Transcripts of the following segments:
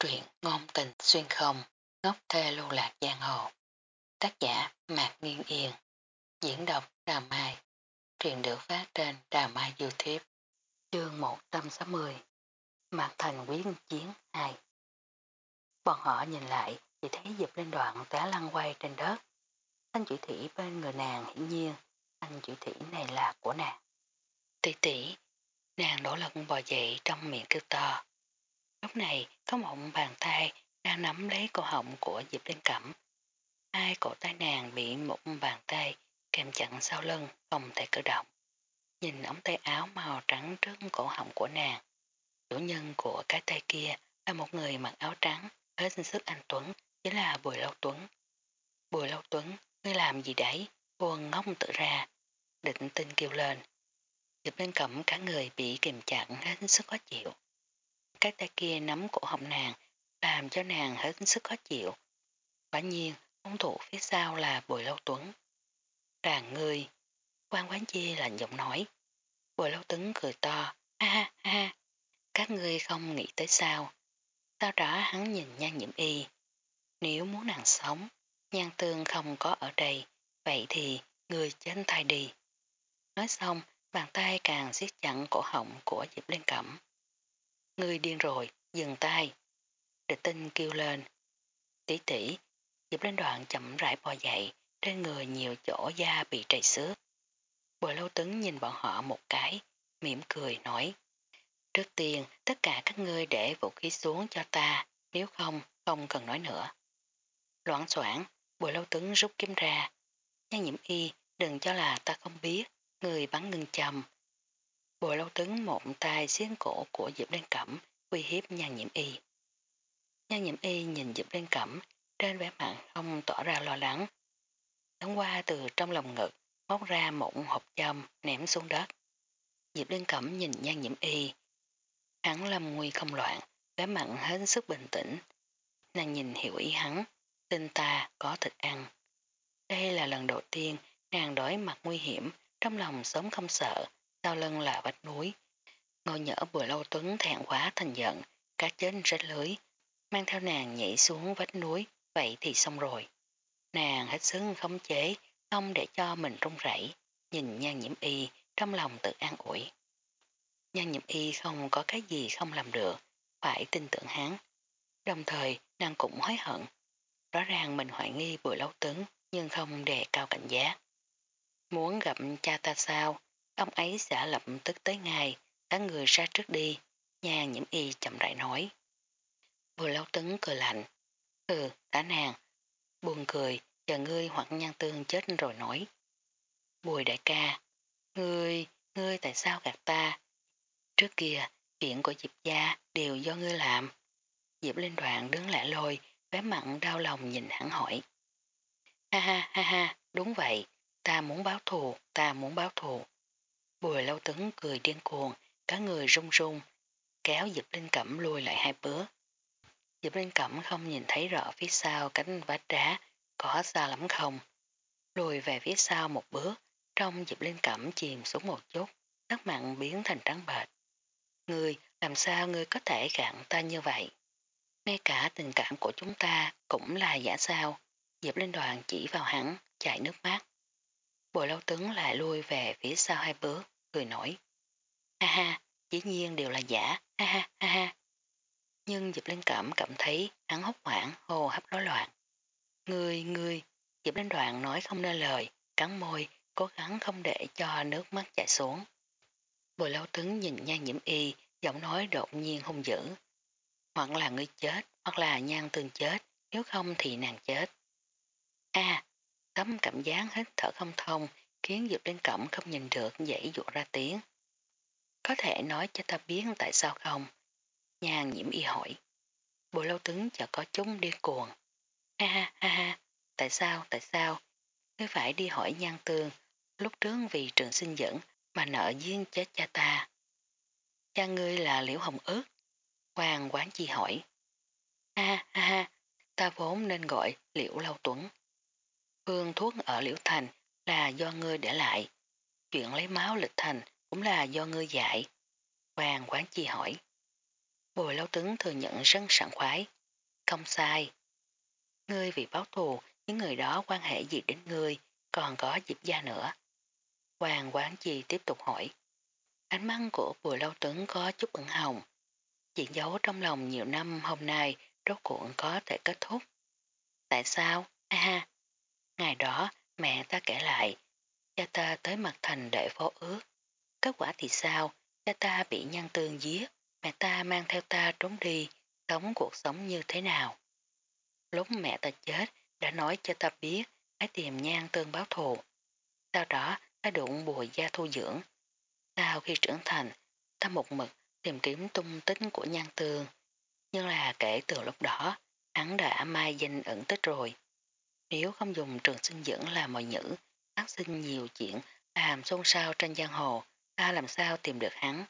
Truyện ngôn tình xuyên không, ngốc thê lưu lạc giang hồ. Tác giả Mạc Nguyên Yên. Diễn đọc Đà Mai. Truyện được phát trên Đà Mai Youtube. Chương 160. Mạc Thành Quyến Chiến 2. Bọn họ nhìn lại chỉ thấy dịp lên đoạn té lăn quay trên đất. Thanh chữ thủy bên người nàng hiển nhiên, thanh chữ thủy này là của nàng. Tỷ tỷ, nàng nỗ lực bò dậy trong miệng kêu to. Lúc này có một bàn tay đang nắm lấy cổ họng của Diệp Linh Cẩm. Hai cổ tay nàng bị một bàn tay kèm chặn sau lưng không thể cử động. Nhìn ống tay áo màu trắng trước cổ họng của nàng. Chủ nhân của cái tay kia là một người mặc áo trắng hết sức anh Tuấn, chính là Bùi Lâu Tuấn. Bùi Lâu Tuấn, ngươi làm gì đấy? Buồn ngông tự ra. Định tinh kêu lên. Diệp Linh Cẩm cả người bị kìm chặn hết sức khó chịu. Cái tay kia nắm cổ họng nàng, làm cho nàng hết sức khó chịu. Quả nhiên, hung thủ phía sau là Bùi Lâu Tuấn. Đàn người, quan quán chi là giọng nói. Bùi Lâu Tuấn cười to, ha ha ha, các ngươi không nghĩ tới sao. Sau đó hắn nhìn nhan nhiễm y. Nếu muốn nàng sống, nhan tương không có ở đây, vậy thì người chết thay đi. Nói xong, bàn tay càng siết chặn cổ họng của Diệp Liên Cẩm. Ngươi điên rồi, dừng tay. Địch tinh kêu lên. Tỷ tỷ, dịp lên đoạn chậm rãi bò dậy, trên người nhiều chỗ da bị trầy xước. Bồi lâu tấn nhìn bọn họ một cái, mỉm cười nói. Trước tiên, tất cả các ngươi để vũ khí xuống cho ta, nếu không, không cần nói nữa. Loãng soảng, bồi lâu tấn rút kiếm ra. Nhan nhiễm y, đừng cho là ta không biết, người bắn ngưng chầm, Bồi lâu tấn một tay xiên cổ của Diệp đen Cẩm uy hiếp nhan nhiễm y. Nhan nhiễm y nhìn Diệp đen Cẩm trên vẻ mặt không tỏ ra lo lắng. Đóng qua từ trong lòng ngực móc ra một hộp châm ném xuống đất. Diệp đen Cẩm nhìn nhan nhiễm y. Hắn lâm nguy không loạn, vẻ mặn hết sức bình tĩnh. Nàng nhìn hiểu ý hắn, tin ta có thịt ăn. Đây là lần đầu tiên nàng đối mặt nguy hiểm, trong lòng sớm không sợ, sau lưng là vách núi. Ngồi nhỡ bùa lâu tuấn thẹn quá thành giận, cá chết rách lưới, mang theo nàng nhảy xuống vách núi, vậy thì xong rồi. Nàng hết sức khống chế, không để cho mình rung rẩy, nhìn nhan nhiễm y, trong lòng tự an ủi. Nhan nhiễm y không có cái gì không làm được, phải tin tưởng hắn. Đồng thời, nàng cũng hối hận. Rõ ràng mình hoài nghi bùi lâu tuấn, nhưng không đề cao cảnh giác. Muốn gặp cha ta sao, Ông ấy sẽ lập tức tới ngài, các người ra trước đi, nhà nhiễm y chậm rãi nói. bùi lâu tấn cười lạnh. Ừ, đã nàng. Buồn cười, chờ ngươi hoặc nhan tương chết rồi nói. Bùi đại ca, ngươi, ngươi tại sao gạt ta? Trước kia, chuyện của Diệp gia đều do ngươi làm. Diệp lên đoạn đứng lẻ lôi, vé mặn đau lòng nhìn hắn hỏi. Ha ha ha ha, đúng vậy, ta muốn báo thù, ta muốn báo thù. Bùi lâu tấn cười điên cuồng, cả người rung rung, kéo Diệp Linh Cẩm lùi lại hai bước. Diệp Linh Cẩm không nhìn thấy rõ phía sau cánh vách đá có xa lắm không. Lùi về phía sau một bước, trong Diệp Linh Cẩm chìm xuống một chút, sắc mặn biến thành trắng bệch. Ngươi, làm sao ngươi có thể gạn ta như vậy? Ngay cả tình cảm của chúng ta cũng là giả sao. Diệp Linh Đoàn chỉ vào hắn, chạy nước mắt bộ lâu tướng lại lui về phía sau hai bước, cười nổi. Ha ha, dĩ nhiên đều là giả, ha ha ha ha. Nhưng Diệp Linh Cẩm cảm thấy hắn hốc hoảng, hô hấp rối loạn. Ngươi, ngươi, Diệp Linh Đoạn nói không nên lời, cắn môi, cố gắng không để cho nước mắt chảy xuống. bộ lâu tướng nhìn nhan nhiễm y, giọng nói đột nhiên hung dữ. Hoặc là ngươi chết, hoặc là nhan tương chết, nếu không thì nàng chết. a Tấm cảm giác hít thở không thông khiến Diệp Linh Cẩm không nhìn được dãy dụ ra tiếng. Có thể nói cho ta biết tại sao không? Nhàn nhiễm y hỏi. Bộ lâu tướng chợt có chúng đi cuồng. Ha ha ha ha, tại sao, tại sao? Ngươi phải đi hỏi nhan tương, lúc trước vì trường sinh dẫn mà nợ duyên chết cha ta. Cha ngươi là liễu hồng ước. Hoàng quán chi hỏi. Ha ha ha, ta vốn nên gọi liễu lâu tuấn. Phương thuốc ở Liễu Thành là do ngươi để lại. Chuyện lấy máu lịch thành cũng là do ngươi dạy. Hoàng quán chi hỏi. Bùi lâu tướng thừa nhận rất sẵn khoái. Không sai. Ngươi vì báo thù, những người đó quan hệ gì đến ngươi, còn có dịp gia nữa. Hoàng quán chi tiếp tục hỏi. Ánh mắt của bùi lâu tướng có chút ẩn hồng. Chuyện giấu trong lòng nhiều năm hôm nay rốt cuộn có thể kết thúc. Tại sao? Ha ha. Ngày đó, mẹ ta kể lại, cha ta tới mặt thành để phó ước. Kết quả thì sao? Cha ta bị nhân tương giết, mẹ ta mang theo ta trốn đi, sống cuộc sống như thế nào? Lúc mẹ ta chết, đã nói cho ta biết hãy tìm nhan tương báo thù. Sau đó, ta đụng bùi gia thu dưỡng. Sau khi trưởng thành, ta một mực tìm kiếm tung tính của nhan tương. Nhưng là kể từ lúc đó, hắn đã mai danh ẩn tích rồi. Nếu không dùng trường sinh dưỡng là mọi nhữ, phát sinh nhiều chuyện làm xôn xao trên giang hồ, ta làm sao tìm được hắn.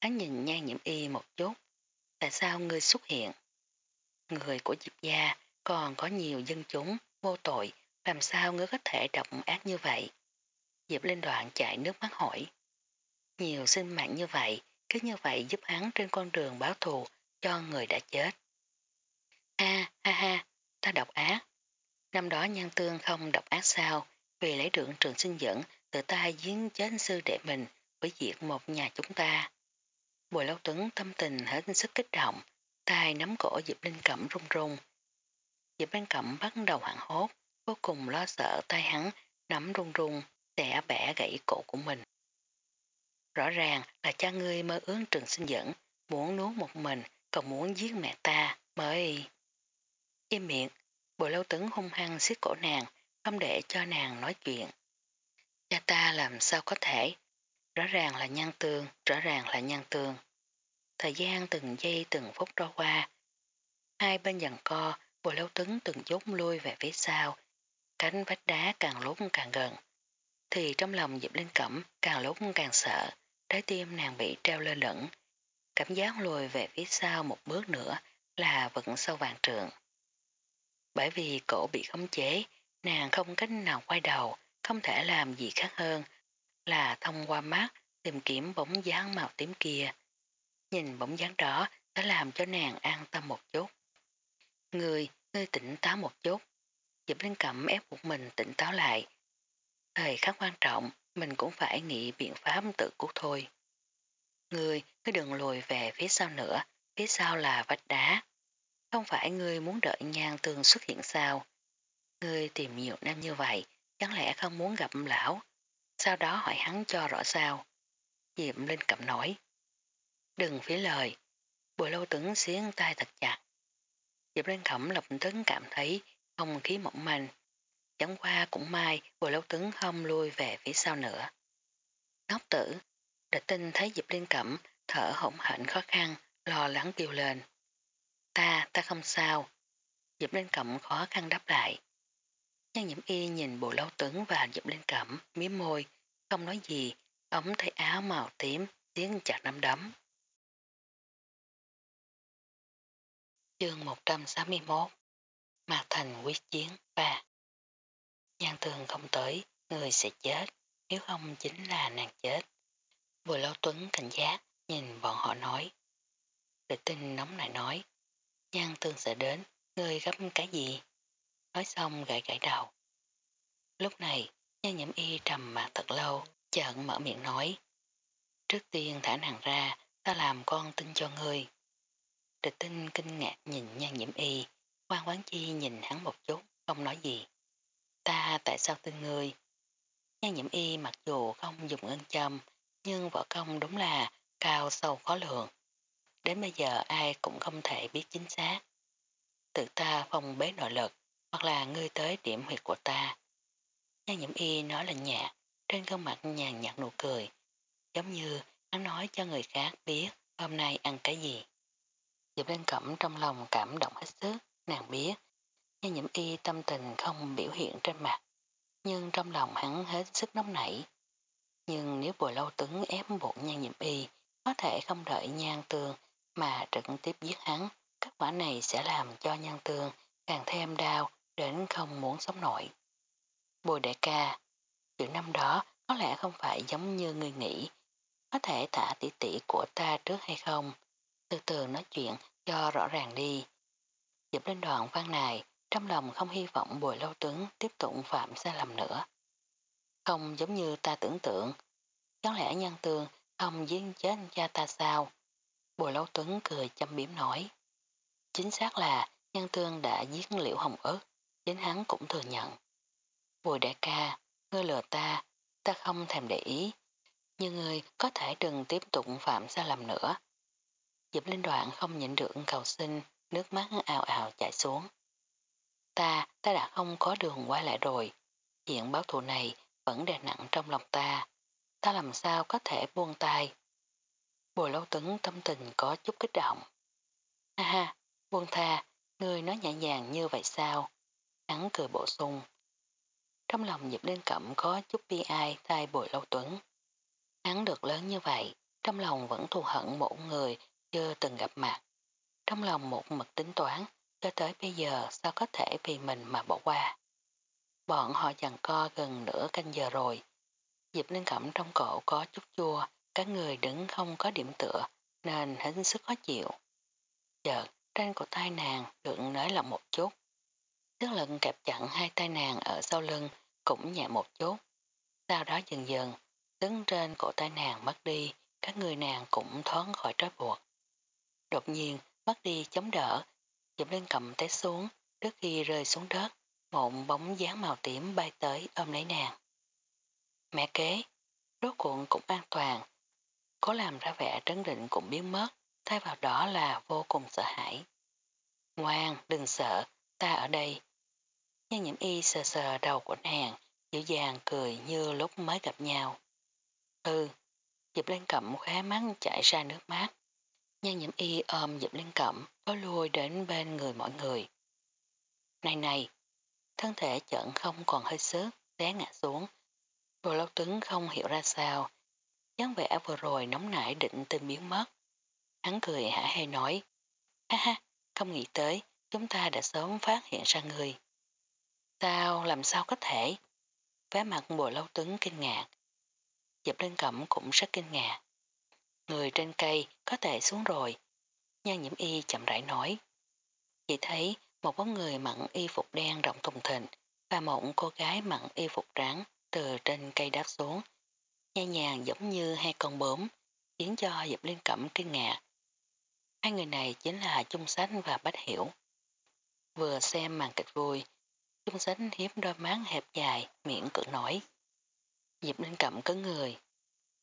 Hắn nhìn nhan nhiễm y một chút. Tại sao ngươi xuất hiện? Người của Diệp gia còn có nhiều dân chúng, vô tội, làm sao ngươi có thể động ác như vậy? Diệp lên đoạn chạy nước mắt hỏi. Nhiều sinh mạng như vậy, cứ như vậy giúp hắn trên con đường báo thù cho người đã chết. Ha ha ha, ta độc ác. Năm đó nhân tương không độc ác sao, vì lấy được trường sinh dẫn, tự ta giếng chết sư đệ mình, với diệt một nhà chúng ta. Bùi lâu tuấn tâm tình hết sức kích động, tay nắm cổ Diệp Linh Cẩm run run. Diệp Linh Cẩm bắt đầu hoảng hốt, vô cùng lo sợ tay hắn nắm run run, sẽ bẻ gãy cổ của mình. Rõ ràng là cha ngươi mơ ước trường sinh dẫn, muốn nuốt một mình, còn muốn giết mẹ ta, mới... Im miệng, bùi lâu tấn hung hăng xiết cổ nàng, không để cho nàng nói chuyện. Cha ta làm sao có thể, Rõ ràng là nhân tương, rõ ràng là nhân tương. Thời gian từng giây từng phút trôi qua. Hai bên dần co, bùi lâu tấn từng dốt lui về phía sau. Cánh vách đá càng lúc càng gần. Thì trong lòng Diệp Linh Cẩm càng lúc càng sợ, trái tim nàng bị treo lơ lửng. Cảm giác lùi về phía sau một bước nữa là vẫn sâu vàng trường bởi vì cổ bị khống chế, nàng không cách nào quay đầu, không thể làm gì khác hơn là thông qua mắt tìm kiếm bóng dáng màu tím kia. Nhìn bóng dáng đó đã làm cho nàng an tâm một chút. Người, ngươi tỉnh táo một chút. Diệp Linh Cẩm ép một mình tỉnh táo lại. Thời khắc quan trọng, mình cũng phải nghĩ biện pháp tự cứu thôi. Ngươi, cứ đừng lùi về phía sau nữa, phía sau là vách đá. Không phải ngươi muốn đợi nhan tường xuất hiện sao. Ngươi tìm nhiều năm như vậy, chẳng lẽ không muốn gặp lão, sau đó hỏi hắn cho rõ sao. Diệm Linh cầm nói. Đừng phí lời. Bùi lâu tướng xiến tay thật chặt. Diệp Linh cẩm lập tức cảm thấy không khí mỏng manh. Chẳng qua cũng may bùi lâu tướng không lui về phía sau nữa. Ngốc tử, địch tinh thấy Diệp Liên Cẩm thở hỗn hển khó khăn, lo lắng kêu lên. Ta, ta không sao. Diệp lên Cẩm khó khăn đáp lại. Nhan nhiễm y nhìn bộ lâu tướng và Diệp lên Cẩm, miếm môi, không nói gì, ống thay áo màu tím, tiếng chặt nắm đấm. Chương 161 Mạc Thành quyết chiến 3 Nhan thường không tới, người sẽ chết, nếu không chính là nàng chết. Bùi lâu tuấn cảnh giác, nhìn bọn họ nói. Địch tinh nóng lại nói, nhan tương sẽ đến, người gấp cái gì? Nói xong gãy gãy đầu. Lúc này, nhan nhiễm y trầm mặt thật lâu, chợn mở miệng nói. Trước tiên thả nàng ra, ta làm con tin cho ngươi. Địch tinh kinh ngạc nhìn nhan nhiễm y, quan quán chi nhìn hắn một chút, không nói gì. Ta tại sao tin ngươi? Nhan nhiễm y mặc dù không dùng ngân châm, nhưng võ công đúng là cao sâu khó lường. Đến bây giờ ai cũng không thể biết chính xác. Tự ta phong bế nội lực, hoặc là ngươi tới điểm huyệt của ta. Nhan nhiễm y nói là nhạc, trên gương mặt nhàn nhạt nụ cười, giống như hắn nói cho người khác biết hôm nay ăn cái gì. Diệp Lên Cẩm trong lòng cảm động hết sức, nàng biết, nhan nhiễm y tâm tình không biểu hiện trên mặt, nhưng trong lòng hắn hết sức nóng nảy. Nhưng nếu bùi lâu tứng ép buộc nhan nhiễm y, có thể không đợi nhan tường mà trực tiếp giết hắn, kết quả này sẽ làm cho nhân tương càng thêm đau đến không muốn sống nổi. Bùi đại ca, chuyện năm đó có lẽ không phải giống như người nghĩ, có thể thả tỷ tỷ của ta trước hay không? từ từ nói chuyện cho rõ ràng đi. Dịp lên đoạn văn này, trong lòng không hy vọng bùi lâu tuấn tiếp tục phạm sai lầm nữa. Không giống như ta tưởng tượng, chẳng lẽ nhân tương không giết chết cha ta sao? Bùi lâu tuấn cười chăm biếm nói. Chính xác là nhân tương đã giết liễu hồng ớt, chính hắn cũng thừa nhận. Bùi đại ca, ngươi lừa ta, ta không thèm để ý, nhưng ngươi có thể đừng tiếp tục phạm sai lầm nữa. Diệp Linh Đoạn không nhịn được cầu xin, nước mắt ào ào chảy xuống. Ta, ta đã không có đường quay lại rồi, chuyện báo thù này vẫn đè nặng trong lòng ta, ta làm sao có thể buông tay. Bùi lâu tấn tâm tình có chút kích động. Ha ha, buông tha, người nói nhẹ nhàng như vậy sao? Hắn cười bổ sung. Trong lòng Diệp Linh Cẩm có chút bi ai thay bùi lâu tuấn. Hắn được lớn như vậy, trong lòng vẫn thù hận một người chưa từng gặp mặt. Trong lòng một mực tính toán, cho tới bây giờ sao có thể vì mình mà bỏ qua. Bọn họ chẳng co gần nửa canh giờ rồi. Diệp Linh Cẩm trong cổ có chút chua, các người đứng không có điểm tựa, nên hết sức khó chịu. Chợt, trên cổ tay nàng được nới lỏng một chút. Sức lực kẹp chặn hai tay nàng ở sau lưng cũng nhẹ một chút. Sau đó dần dần, đứng trên cổ tay nàng mất đi, các người nàng cũng thoát khỏi trói buộc. Đột nhiên, mất đi chống đỡ, Diệp lên cầm té xuống, trước khi rơi xuống đất, một bóng dáng màu tím bay tới ôm lấy nàng. Mẹ kế, rốt cuộn cũng an toàn, có làm ra vẻ trấn định cũng biến mất, thay vào đó là vô cùng sợ hãi. Ngoan, đừng sợ, ta ở đây. Nhân nhiễm y sờ sờ đầu của nàng, dịu dàng cười như lúc mới gặp nhau. Ừ, Diệp lên Cẩm khóe mắt chạy ra nước mắt. Nhân nhiễm y ôm Diệp lên Cẩm có lui đến bên người mọi người. Này này, thân thể chợn không còn hơi sức, té ngã xuống. Rồi lâu tướng không hiểu ra sao dáng vẻ vừa rồi nóng nảy định tin biến mất. Hắn cười hả hay nói. Ha ha, không nghĩ tới, chúng ta đã sớm phát hiện ra người. Sao, làm sao có thể? Vé mặt bồ lâu tuấn kinh ngạc. Dập lên Cẩm cũng rất kinh ngạc. Người trên cây có thể xuống rồi. Nhan nhiễm y chậm rãi nói. Chỉ thấy một bóng người mặn y phục đen rộng thùng thình và một cô gái mặn y phục trắng từ trên cây đáp xuống. Nhẹ nhàng giống như hai con bướm, khiến cho Diệp Liên Cẩm kinh ngạc. Hai người này chính là Trung Sánh và Bách Hiểu. Vừa xem màn kịch vui, Trung Sánh hiếm đôi mán hẹp dài, miệng cự nổi. Diệp Linh Cẩm cấn người.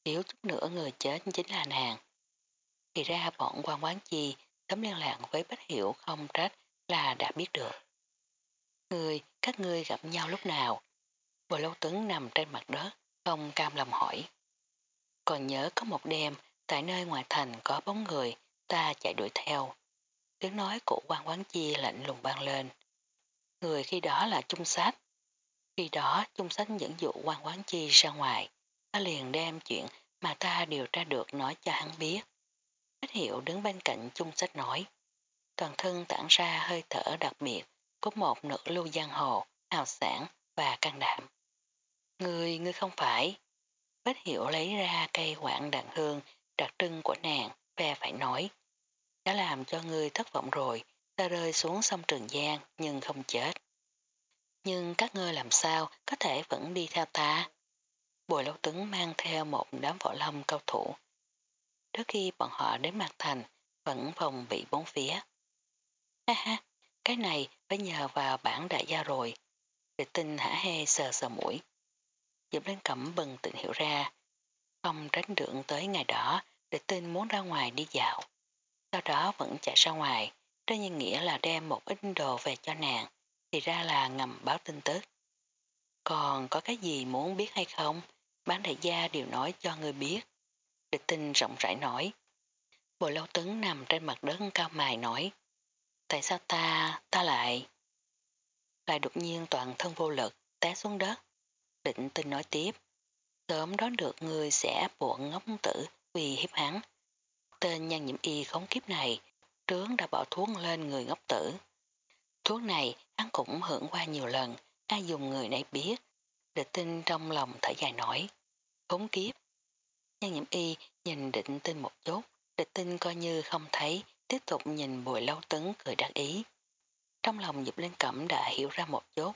Thiếu chút nữa người chết chính là nàng. Thì ra bọn quan quán chi tấm liên lạc với Bách Hiểu không trách là đã biết được. Người, các ngươi gặp nhau lúc nào? Bồ Lâu Tuấn nằm trên mặt đất, không cam lòng hỏi. Còn nhớ có một đêm, tại nơi ngoài thành có bóng người, ta chạy đuổi theo. Tiếng nói của quan quán chi lạnh lùng ban lên. Người khi đó là trung sách. Khi đó trung sách dẫn dụ quan quán chi ra ngoài, ta liền đem chuyện mà ta điều tra được nói cho hắn biết. Bách hiệu đứng bên cạnh trung sách nói. Toàn thân tản ra hơi thở đặc biệt, có một nữ lưu giang hồ, hào sản và can đảm người người không phải. Bách hiểu lấy ra cây quạng đàn hương đặc trưng của nàng, phe phải nói. Đã làm cho ngươi thất vọng rồi, ta rơi xuống sông Trường Giang nhưng không chết. Nhưng các ngươi làm sao có thể vẫn đi theo ta? Bùi lâu tứng mang theo một đám võ lâm cao thủ. Trước khi bọn họ đến mặt thành, vẫn phòng bị bốn phía. Ha ha, cái này phải nhờ vào bản đại gia rồi. Địch tinh hả hê sờ sờ mũi. Diệp Lan cẩm bừng tự hiểu ra. Không tránh được tới ngày đó, địch tinh muốn ra ngoài đi dạo. Sau đó vẫn chạy ra ngoài, trên nhân nghĩa là đem một ít đồ về cho nàng, thì ra là ngầm báo tin tức. Còn có cái gì muốn biết hay không? Bán đại gia đều nói cho người biết. Địch tinh rộng rãi nói. Bộ lâu tấn nằm trên mặt đất cao mài nói. Tại sao ta, ta lại... Lại đột nhiên toàn thân vô lực, té xuống đất. Định tinh nói tiếp. Sớm đoán được người sẽ buộn buộc ngốc tử vì hiếp hắn. Tên nhân nhiễm y khống kiếp này, trướng đã bỏ thuốc lên người ngốc tử. Thuốc này hắn cũng hưởng qua nhiều lần, ai dùng người này biết. Địch tinh trong lòng thở dài nổi. Khống kiếp. Nhân nhiễm y nhìn định tinh một chút, Địch tinh coi như không thấy, tiếp tục nhìn bùi lâu tấn cười đắc ý. Trong lòng dịp lên Cẩm đã hiểu ra một chút,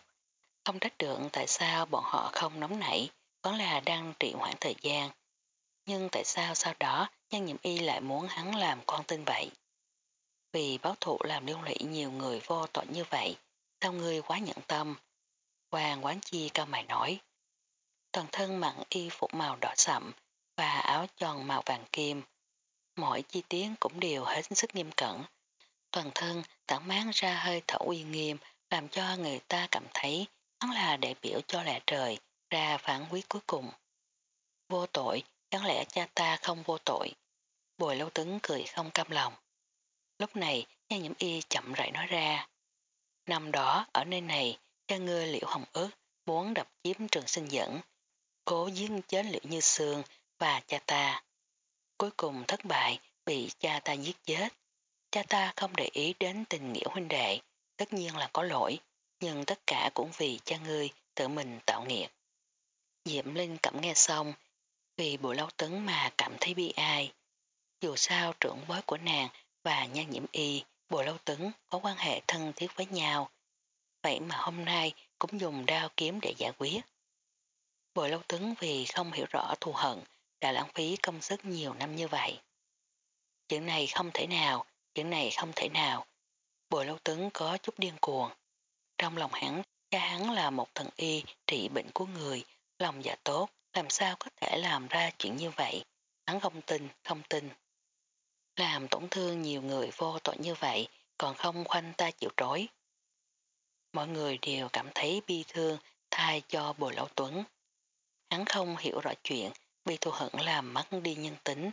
không trách được tại sao bọn họ không nóng nảy, vẫn là đang trị hoãn thời gian. Nhưng tại sao sau đó nhân nhiệm y lại muốn hắn làm con tin vậy? Vì báo thụ làm liên lụy nhiều người vô tội như vậy, sao ngươi quá nhận tâm? Hoàng quán chi cao mày nói. Toàn thân mặn y phục màu đỏ sậm và áo tròn màu vàng kim. Mọi chi tiết cũng đều hết sức nghiêm cẩn. Toàn thân tản mát ra hơi thở uy nghiêm làm cho người ta cảm thấy hắn là đại biểu cho lẽ trời ra phản quyết cuối cùng. Vô tội, chẳng lẽ cha ta không vô tội? Bồi lâu tứng cười không cam lòng. Lúc này, nha nhiễm y chậm rãi nói ra. Năm đó, ở nơi này, cha ngươi liễu hồng ước muốn đập chiếm trường sinh dẫn, cố giết chết liễu như xương và cha ta. Cuối cùng thất bại, bị cha ta giết chết. Cha ta không để ý đến tình nghĩa huynh đệ, tất nhiên là có lỗi, nhưng tất cả cũng vì cha ngươi tự mình tạo nghiệp. Diệm Linh cảm nghe xong, vì bộ lâu tấn mà cảm thấy bi ai. Dù sao trưởng bối của nàng và nha nhiễm y, bộ lâu tấn có quan hệ thân thiết với nhau. Vậy mà hôm nay cũng dùng đao kiếm để giải quyết. Bộ lâu tấn vì không hiểu rõ thù hận đã lãng phí công sức nhiều năm như vậy. Chuyện này không thể nào, chuyện này không thể nào. Bộ lâu tấn có chút điên cuồng. Trong lòng hắn, cha hắn là một thần y trị bệnh của người, lòng dạ tốt, làm sao có thể làm ra chuyện như vậy. Hắn không tin, không tin. Làm tổn thương nhiều người vô tội như vậy, còn không khoanh ta chịu trối. Mọi người đều cảm thấy bi thương thay cho Bồ Lão Tuấn. Hắn không hiểu rõ chuyện, bị thù hận làm mất đi nhân tính.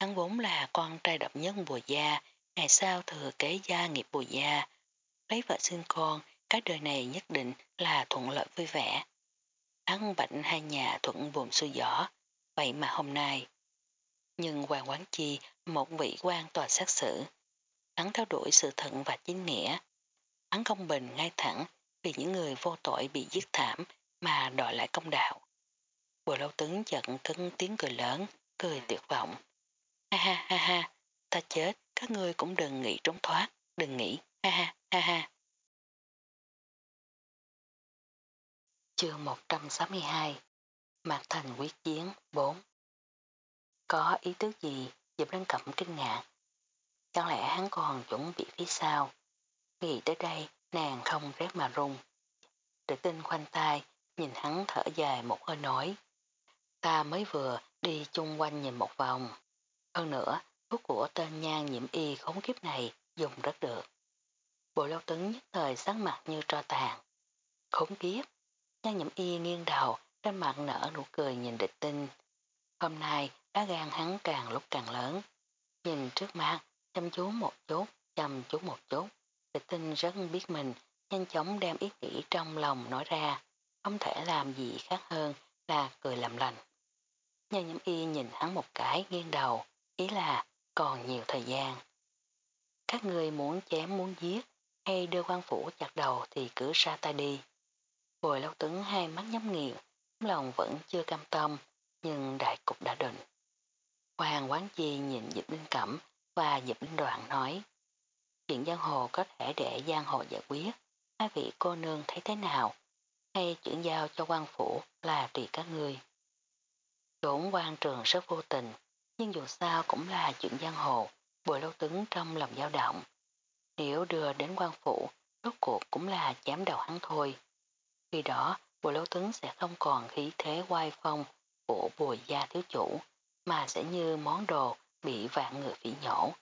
Hắn vốn là con trai độc nhất Bùa Gia, ngày sau thừa kế gia nghiệp Bùa Gia. Lấy vợ sinh con, cái đời này nhất định là thuận lợi vui vẻ. Hắn bệnh hai nhà thuận buồm xuôi gió, vậy mà hôm nay. Nhưng Hoàng Quán Chi, một vị quan tòa xét xử, hắn theo đuổi sự thận và chính nghĩa. Hắn công bình ngay thẳng vì những người vô tội bị giết thảm mà đòi lại công đạo. Bùa lâu tướng giận cứng tiếng cười lớn, cười tuyệt vọng. Ha ha ha ha, ta chết, các ngươi cũng đừng nghĩ trốn thoát, đừng nghĩ, ha ha ha ha. Chương 162 Mạc Thành quyết chiến 4 Có ý tứ gì Diệp Lăng Cẩm kinh ngạc Chẳng lẽ hắn còn chuẩn bị phía sau? Nghĩ tới đây, nàng không rét mà rung Tự tin khoanh tay, nhìn hắn thở dài một hơi nói, Ta mới vừa đi chung quanh nhìn một vòng. Hơn nữa, thuốc của tên nhan nhiễm y khốn kiếp này dùng rất được. Bộ lao tấn nhất thời sáng mặt như tro tàn. Khốn kiếp! Nhan nhậm y nghiêng đầu, trên mặt nở nụ cười nhìn địch tinh. Hôm nay, lá gan hắn càng lúc càng lớn. Nhìn trước mắt, chăm chú một chút, chăm chú một chút. Địch tinh rất biết mình, nhanh chóng đem ý nghĩ trong lòng nói ra. Không thể làm gì khác hơn là cười làm lành. Nhan nhậm y nhìn hắn một cái nghiêng đầu, ý là còn nhiều thời gian. Các người muốn chém muốn giết hay đưa quan phủ chặt đầu thì cứ ra tay đi. Bồi lâu tướng hai mắt nhắm nghiền, lòng vẫn chưa cam tâm, nhưng đại cục đã định. Hoàng quán chi nhìn Diệp Linh Cẩm và Diệp Linh Đoạn nói, chuyện giang hồ có thể để giang hồ giải quyết, hai vị cô nương thấy thế nào, hay chuyển giao cho quan phủ là tùy các ngươi. Trốn quan trường rất vô tình, nhưng dù sao cũng là chuyện giang hồ, bồi lâu tướng trong lòng dao động. Nếu đưa đến quan phủ, rốt cuộc cũng là chém đầu hắn thôi. Khi đó, bùa lâu tướng sẽ không còn khí thế oai phong của bùi gia thiếu chủ, mà sẽ như món đồ bị vạn người phỉ nhổ.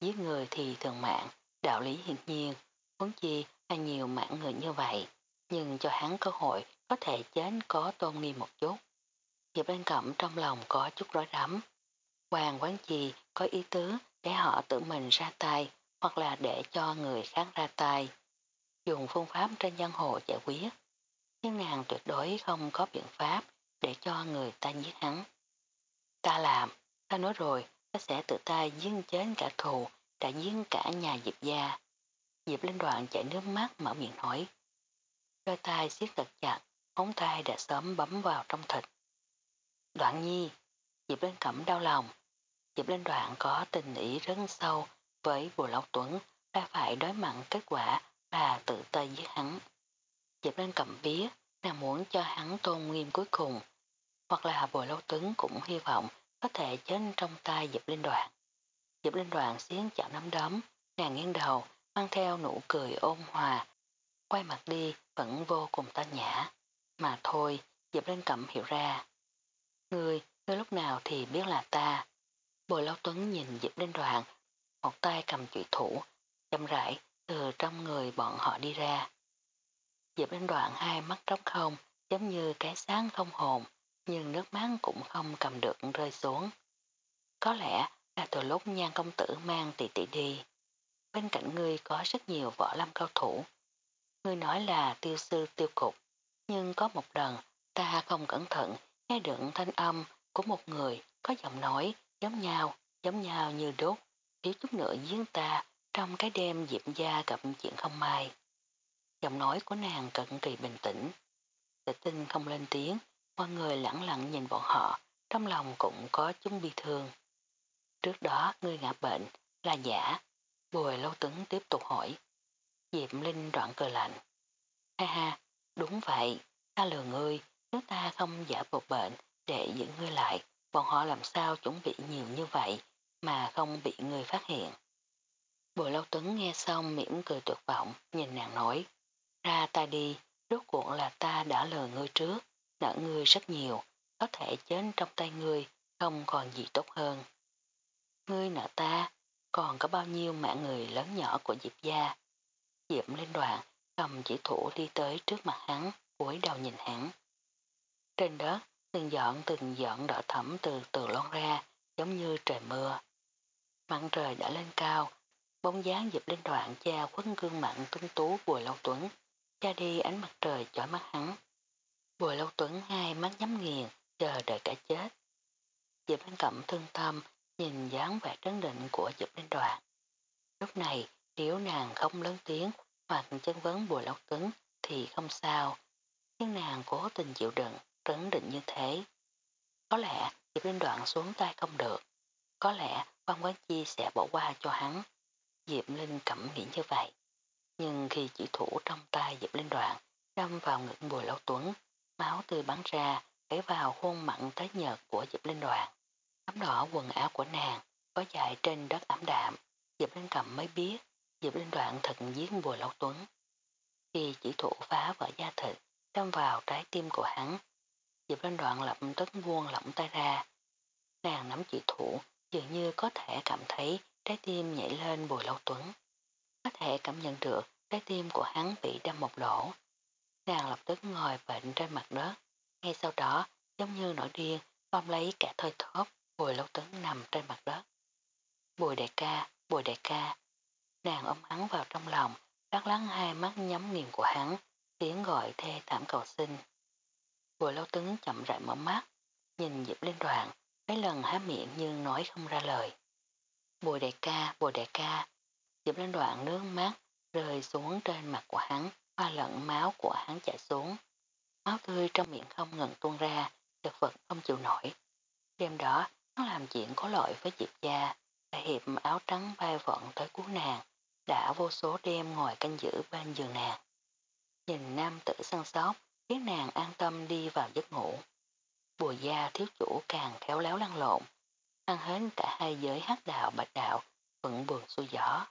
Giết người thì thường mạng, đạo lý hiển nhiên, huống chi hay nhiều mạng người như vậy, nhưng cho hắn cơ hội có thể chết có tôn nghiêm một chút. Diệp Lan Cẩm trong lòng có chút rối rắm. Hoàng quán chi có ý tứ để họ tự mình ra tay hoặc là để cho người khác ra tay. Dùng phương pháp trên giang hồ giải quyết nhưng nàng tuyệt đối không có biện pháp để cho người ta giết hắn. Ta làm, ta nói rồi, ta sẽ tự tay giết chết cả thù, đã giết cả nhà Diệp gia. Diệp Linh Đoạn chảy nước mắt mở miệng hỏi. Đôi tay siết thật chặt, ống tay đã sớm bấm vào trong thịt. Đoạn nhi, Diệp Linh Cẩm đau lòng. Diệp Linh Đoạn có tình ý rất sâu với Bùa Lão Tuấn đã phải đối mặt kết quả là tự tay giết hắn. Diệp Lan cầm biết nàng muốn cho hắn tôn nghiêm cuối cùng hoặc là Bồi Lâu Tuấn cũng hy vọng có thể chết trong tay Diệp Linh Đoạn. Diệp Linh Đoạn xiến chảo nắm đấm, nàng nghiêng đầu, mang theo nụ cười ôn hòa, quay mặt đi vẫn vô cùng ta nhã. Mà thôi, Diệp Linh Cẩm hiểu ra. Ngươi, ngươi lúc nào thì biết là ta. Bồi Lâu Tuấn nhìn Diệp Linh Đoạn, một tay cầm chủy thủ, chậm rãi từ trong người bọn họ đi ra. Diệp Linh Đoạn hai mắt trống không, giống như cái sáng không hồn, nhưng nước mắt cũng không cầm được rơi xuống. Có lẽ là từ lúc nhan công tử mang tỷ tỷ đi. Bên cạnh ngươi có rất nhiều võ lâm cao thủ. Ngươi nói là tiêu sư tiêu cục, nhưng có một lần ta không cẩn thận nghe được thanh âm của một người có giọng nói giống nhau, giống nhau như đốt, thiếu chút nữa giếng ta trong cái đêm diệm gia gặp chuyện không may. Giọng nói của nàng cực kỳ bình tĩnh. Tịch tinh không lên tiếng, mọi người lặng lặng nhìn bọn họ, trong lòng cũng có chúng bi thương. Trước đó ngươi ngã bệnh, là giả. Bùi lâu tứng tiếp tục hỏi. Diệm Linh đoạn cười lạnh. Ha ha, đúng vậy, ta lừa ngươi, nếu ta không giả bộ bệnh để giữ ngươi lại, bọn họ làm sao chuẩn bị nhiều như vậy mà không bị ngươi phát hiện. Bùi lâu tuấn nghe xong mỉm cười tuyệt vọng, nhìn nàng nói. Ra ta đi, rốt cuộc là ta đã lừa ngươi trước, nợ ngươi rất nhiều, có thể chết trong tay ngươi, không còn gì tốt hơn. Ngươi nợ ta, còn có bao nhiêu mạng người lớn nhỏ của Diệp gia. Diệp lên đoạn, cầm chỉ thủ đi tới trước mặt hắn, cúi đầu nhìn hắn. Trên đất, từng dọn từng dọn đỏ thẫm từ từ lon ra, giống như trời mưa. Mặn trời đã lên cao, bóng dáng Diệp lên đoạn cha khuất gương mặn tung tú bùi lâu tuấn, cha đi ánh mặt trời chói mắt hắn. Bùi lâu tuấn hai mắt nhắm nghiền, chờ đợi cả chết. Diệp Linh Cẩm thương tâm, nhìn dáng vẻ trấn định của Diệp Linh Đoàn. Lúc này, nếu nàng không lớn tiếng hoặc chân vấn bùi lâu tuấn thì không sao, nhưng nàng cố tình chịu đựng, trấn định như thế. Có lẽ Diệp Linh Đoạn xuống tay không được, có lẽ Văn Quán Chi sẽ bỏ qua cho hắn. Diệp Linh Cẩm nghĩ như vậy. Nhưng khi chỉ thủ trong tay Diệp Linh Đoạn đâm vào ngực bùi lâu tuấn, máu tươi bắn ra, đẩy vào khuôn mặn tái nhợt của Diệp Linh Đoạn. Ấm đỏ quần áo của nàng, có dài trên đất ẩm đạm, Diệp Linh Cầm mới biết Diệp Linh Đoạn thật giết bùi lâu tuấn. Khi chỉ thủ phá vỡ da thịt, đâm vào trái tim của hắn, Diệp Linh Đoạn lập tức vuông lỏng tay ra. Nàng nắm chỉ thủ, dường như có thể cảm thấy trái tim nhảy lên bùi lâu tuấn. Có thể cảm nhận được trái tim của hắn bị đâm một lỗ. Nàng lập tức ngồi bệnh trên mặt đất. Ngay sau đó, giống như nổi điên, ôm lấy cả thoi thóp, bùi lâu tấn nằm trên mặt đất. Bùi đại ca, bùi đại ca. Nàng ôm hắn vào trong lòng, đắt lắng hai mắt nhắm nghiền của hắn, tiếng gọi thê thảm cầu xin. Bùi lâu tấn chậm rãi mở mắt, nhìn Diệp lên đoạn, mấy lần há miệng nhưng nói không ra lời. Bùi đại ca, bùi đại ca, Diệp lên đoạn nước mắt rơi xuống trên mặt của hắn, hoa lẫn máu của hắn chảy xuống. Máu tươi trong miệng không ngừng tuôn ra, chật vật không chịu nổi. Đêm đó, hắn làm chuyện có lỗi với Diệp gia, đại hiệp áo trắng vai vận tới cứu nàng, đã vô số đêm ngồi canh giữ bên giường nàng. Nhìn nam tử săn sóc, khiến nàng an tâm đi vào giấc ngủ. Bùi gia thiếu chủ càng khéo léo lăn lộn, ăn hết cả hai giới hát đạo bạch đạo, vẫn buồn xuôi gió.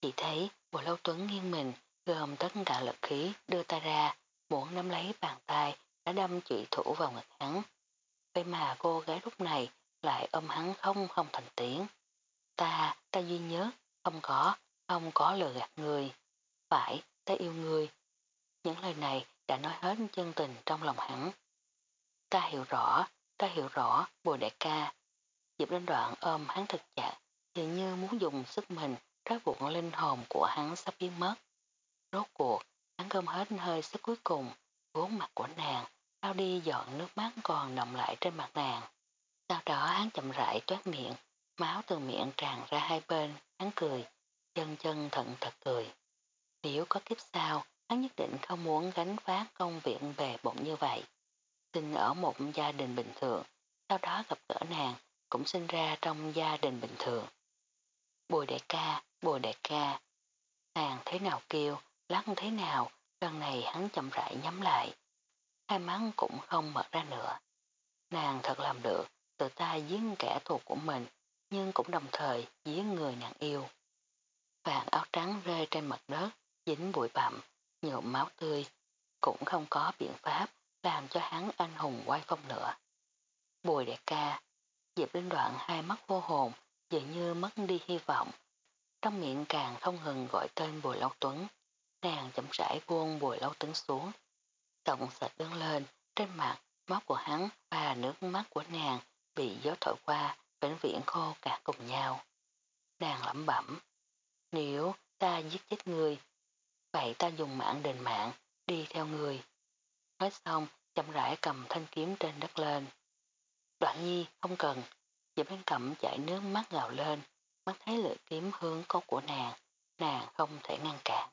Chỉ thấy bộ lâu tuấn nghiêng mình, gồm tất cả lực khí đưa tay ra, muốn nắm lấy bàn tay đã đâm chị thủ vào ngực hắn. Vậy mà cô gái lúc này lại ôm hắn không không thành tiếng. Ta, ta duy nhớ, không có, không có lừa gạt người. Phải, ta yêu người. Những lời này đã nói hết chân tình trong lòng hắn. Ta hiểu rõ, ta hiểu rõ, bùi đại ca. Dịp đến đoạn ôm hắn thật chặt, dường như muốn dùng sức mình trói buộc linh hồn của hắn sắp biến mất. Rốt cuộc, hắn gom hết hơi sức cuối cùng, vốn mặt của nàng, lao đi dọn nước mắt còn nồng lại trên mặt nàng. Sau đó hắn chậm rãi toát miệng, máu từ miệng tràn ra hai bên, hắn cười, chân chân thận thật cười. Nếu có kiếp sau, hắn nhất định không muốn gánh vác công việc bề bộn như vậy. Sinh ở một gia đình bình thường, sau đó gặp gỡ nàng, cũng sinh ra trong gia đình bình thường. Bùi đại ca, bùi đại ca, nàng thế nào kêu, lắc thế nào, lần này hắn chậm rãi nhắm lại. Hai mắt cũng không mở ra nữa. Nàng thật làm được, tự tay giết kẻ thù của mình, nhưng cũng đồng thời giết người nàng yêu. Vàng áo trắng rơi trên mặt đất, dính bụi bặm, nhuộm máu tươi, cũng không có biện pháp làm cho hắn anh hùng quay phong nữa. Bùi đại ca, dịp Linh đoạn hai mắt vô hồn, dường như mất đi hy vọng. Trong miệng càng không ngừng gọi tên Bùi Lâu Tuấn, nàng chậm rãi buông Bùi Lâu Tuấn xuống. Cộng sạch đứng lên, trên mặt, máu của hắn và nước mắt của nàng bị gió thổi qua, vĩnh viễn khô cả cùng nhau. Nàng lẩm bẩm, nếu ta giết chết người, vậy ta dùng mạng đền mạng, đi theo người. Nói xong, chậm rãi cầm thanh kiếm trên đất lên. Đoạn nhi không cần, Diệp Anh Cẩm chảy nước mắt gào lên, mắt thấy lửa kiếm hướng cốt của nàng, nàng không thể ngăn cản.